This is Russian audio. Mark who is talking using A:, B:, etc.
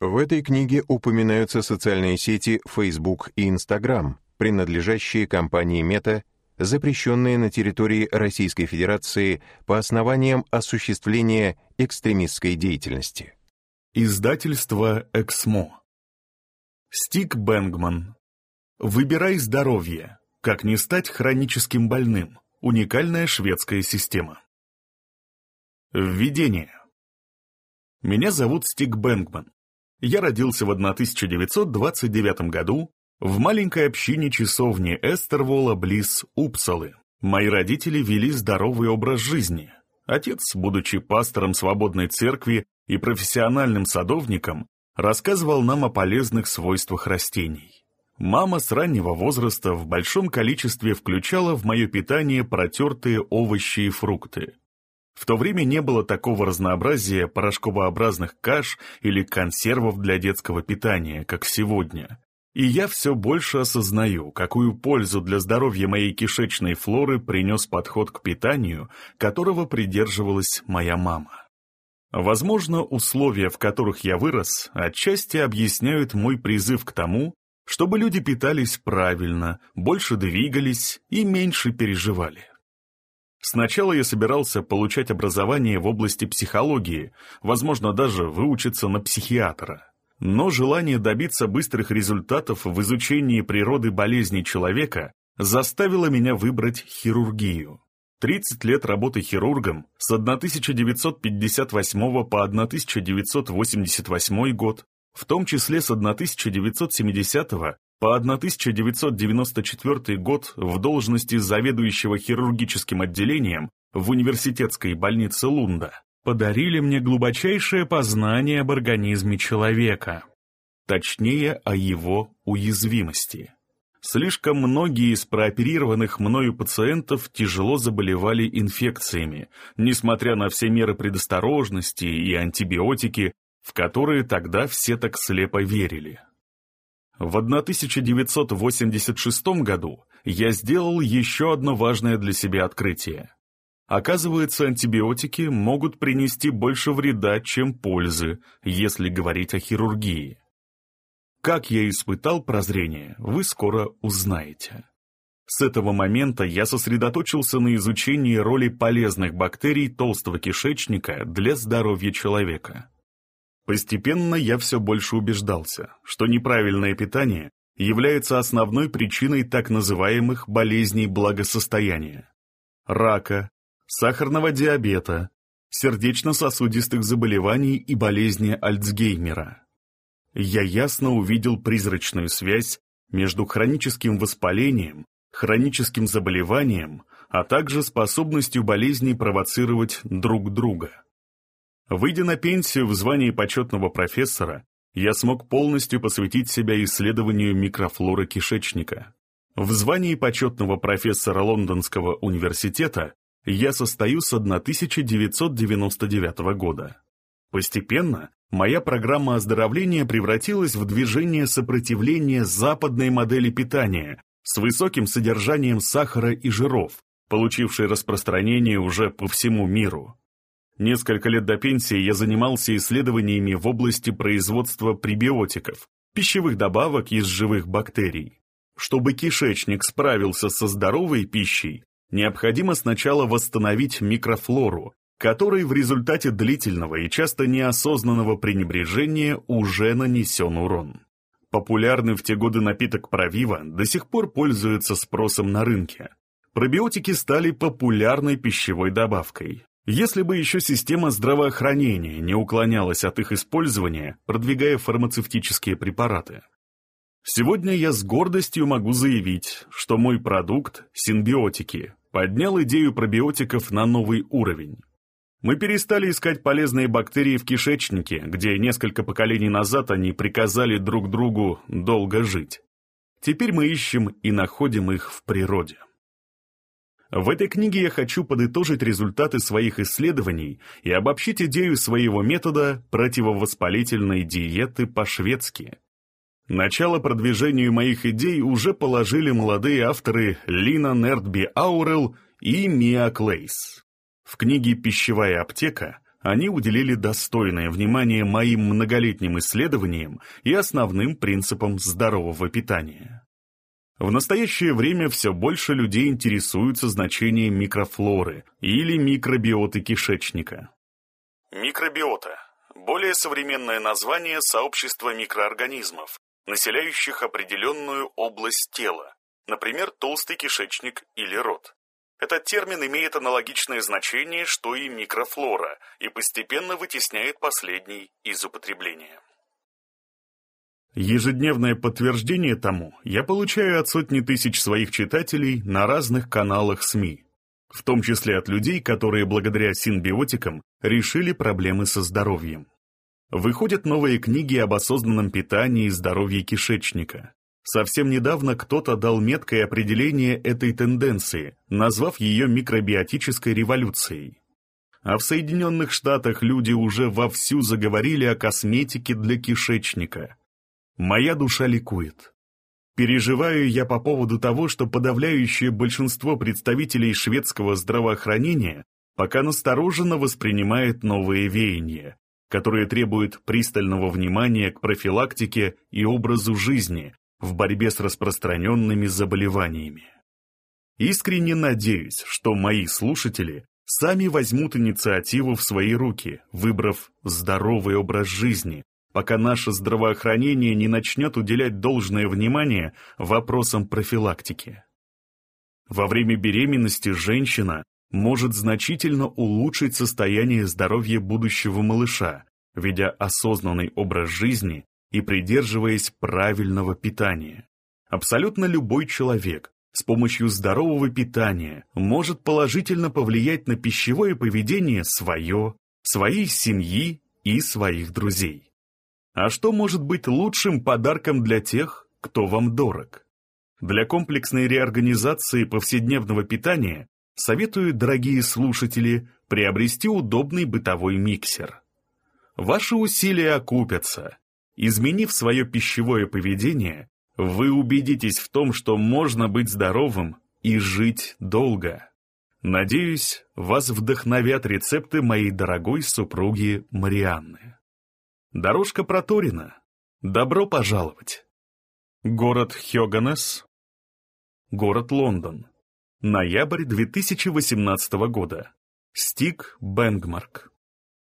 A: В этой книге упоминаются социальные сети Facebook и Instagram, принадлежащие компании Meta, запрещенные на территории Российской Федерации по основаниям осуществления экстремистской деятельности.
B: Издательство «Эксмо». Стик Бэнгман. «Выбирай здоровье. Как не стать хроническим больным. Уникальная шведская система». Введение. Меня зовут Стик Бэнгман. Я родился в 1929 году в маленькой общине часовни Эстервола близ Упсалы. Мои родители вели здоровый образ жизни. Отец, будучи пастором свободной церкви и профессиональным садовником, рассказывал нам о полезных свойствах растений. Мама с раннего возраста в большом количестве включала в мое питание протертые овощи и фрукты. В то время не было такого разнообразия порошковообразных каш или консервов для детского питания, как сегодня. И я все больше осознаю, какую пользу для здоровья моей кишечной флоры принес подход к питанию, которого придерживалась моя мама. Возможно, условия, в которых я вырос, отчасти объясняют мой призыв к тому, чтобы люди питались правильно, больше двигались и меньше переживали. Сначала я собирался получать образование в области психологии, возможно, даже выучиться на психиатра. Но желание добиться быстрых результатов в изучении природы болезней человека заставило меня выбрать хирургию. 30 лет работы хирургом с 1958 по 1988 год, в том числе с 1970 по 1994 год в должности заведующего хирургическим отделением в университетской больнице Лунда подарили мне глубочайшее познание об организме человека, точнее о его уязвимости. Слишком многие из прооперированных мною пациентов тяжело заболевали инфекциями, несмотря на все меры предосторожности и антибиотики, в которые тогда все так слепо верили. В 1986 году я сделал еще одно важное для себя открытие. Оказывается, антибиотики могут принести больше вреда, чем пользы, если говорить о хирургии. Как я испытал прозрение, вы скоро узнаете. С этого момента я сосредоточился на изучении роли полезных бактерий толстого кишечника для здоровья человека. Постепенно я все больше убеждался, что неправильное питание является основной причиной так называемых болезней благосостояния. Рака, сахарного диабета, сердечно-сосудистых заболеваний и болезни Альцгеймера. Я ясно увидел призрачную связь между хроническим воспалением, хроническим заболеванием, а также способностью болезней провоцировать друг друга. Выйдя на пенсию в звании почетного профессора, я смог полностью посвятить себя исследованию микрофлоры кишечника. В звании почетного профессора Лондонского университета я состою с 1999 года. Постепенно моя программа оздоровления превратилась в движение сопротивления западной модели питания с высоким содержанием сахара и жиров, получившей распространение уже по всему миру. Несколько лет до пенсии я занимался исследованиями в области производства пребиотиков, пищевых добавок из живых бактерий. Чтобы кишечник справился со здоровой пищей, необходимо сначала восстановить микрофлору, которой в результате длительного и часто неосознанного пренебрежения уже нанесен урон. Популярный в те годы напиток Провива до сих пор пользуется спросом на рынке. Пробиотики стали популярной пищевой добавкой, если бы еще система здравоохранения не уклонялась от их использования, продвигая фармацевтические препараты. Сегодня я с гордостью могу заявить, что мой продукт, синбиотики, поднял идею пробиотиков на новый уровень. Мы перестали искать полезные бактерии в кишечнике, где несколько поколений назад они приказали друг другу долго жить. Теперь мы ищем и находим их в природе. В этой книге я хочу подытожить результаты своих исследований и обобщить идею своего метода противовоспалительной диеты по-шведски. Начало продвижению моих идей уже положили молодые авторы Лина Нертби Аурел и Миа Клейс. В книге «Пищевая аптека» Они уделили достойное внимание моим многолетним исследованиям и основным принципам здорового питания. В настоящее время все больше людей интересуются значением микрофлоры или микробиоты кишечника. Микробиота – более современное название сообщества микроорганизмов, населяющих определенную область тела, например, толстый кишечник или рот. Этот термин имеет аналогичное значение, что и микрофлора, и постепенно вытесняет последний из употребления. Ежедневное подтверждение тому я получаю от сотни тысяч своих читателей на разных каналах СМИ, в том числе от людей, которые благодаря синбиотикам решили проблемы со здоровьем. Выходят новые книги об осознанном питании и здоровье кишечника. Совсем недавно кто-то дал меткое определение этой тенденции, назвав ее микробиотической революцией. А в Соединенных Штатах люди уже вовсю заговорили о косметике для кишечника. Моя душа ликует. Переживаю я по поводу того, что подавляющее большинство представителей шведского здравоохранения пока настороженно воспринимает новые веяния, которые требуют пристального внимания к профилактике и образу жизни, в борьбе с распространенными заболеваниями. Искренне надеюсь, что мои слушатели сами возьмут инициативу в свои руки, выбрав здоровый образ жизни, пока наше здравоохранение не начнет уделять должное внимание вопросам профилактики. Во время беременности женщина может значительно улучшить состояние здоровья будущего малыша, ведя осознанный образ жизни и придерживаясь правильного питания. Абсолютно любой человек с помощью здорового питания может положительно повлиять на пищевое поведение свое, своей семьи и своих друзей. А что может быть лучшим подарком для тех, кто вам дорог? Для комплексной реорганизации повседневного питания советую, дорогие слушатели, приобрести удобный бытовой миксер. Ваши усилия окупятся, Изменив свое пищевое поведение, вы убедитесь в том, что можно быть здоровым и жить долго. Надеюсь, вас вдохновят рецепты моей дорогой супруги Марианны. Дорожка проторена. Добро пожаловать. Город Хёганес. Город Лондон. Ноябрь 2018 года. Стик Бэнгмарк.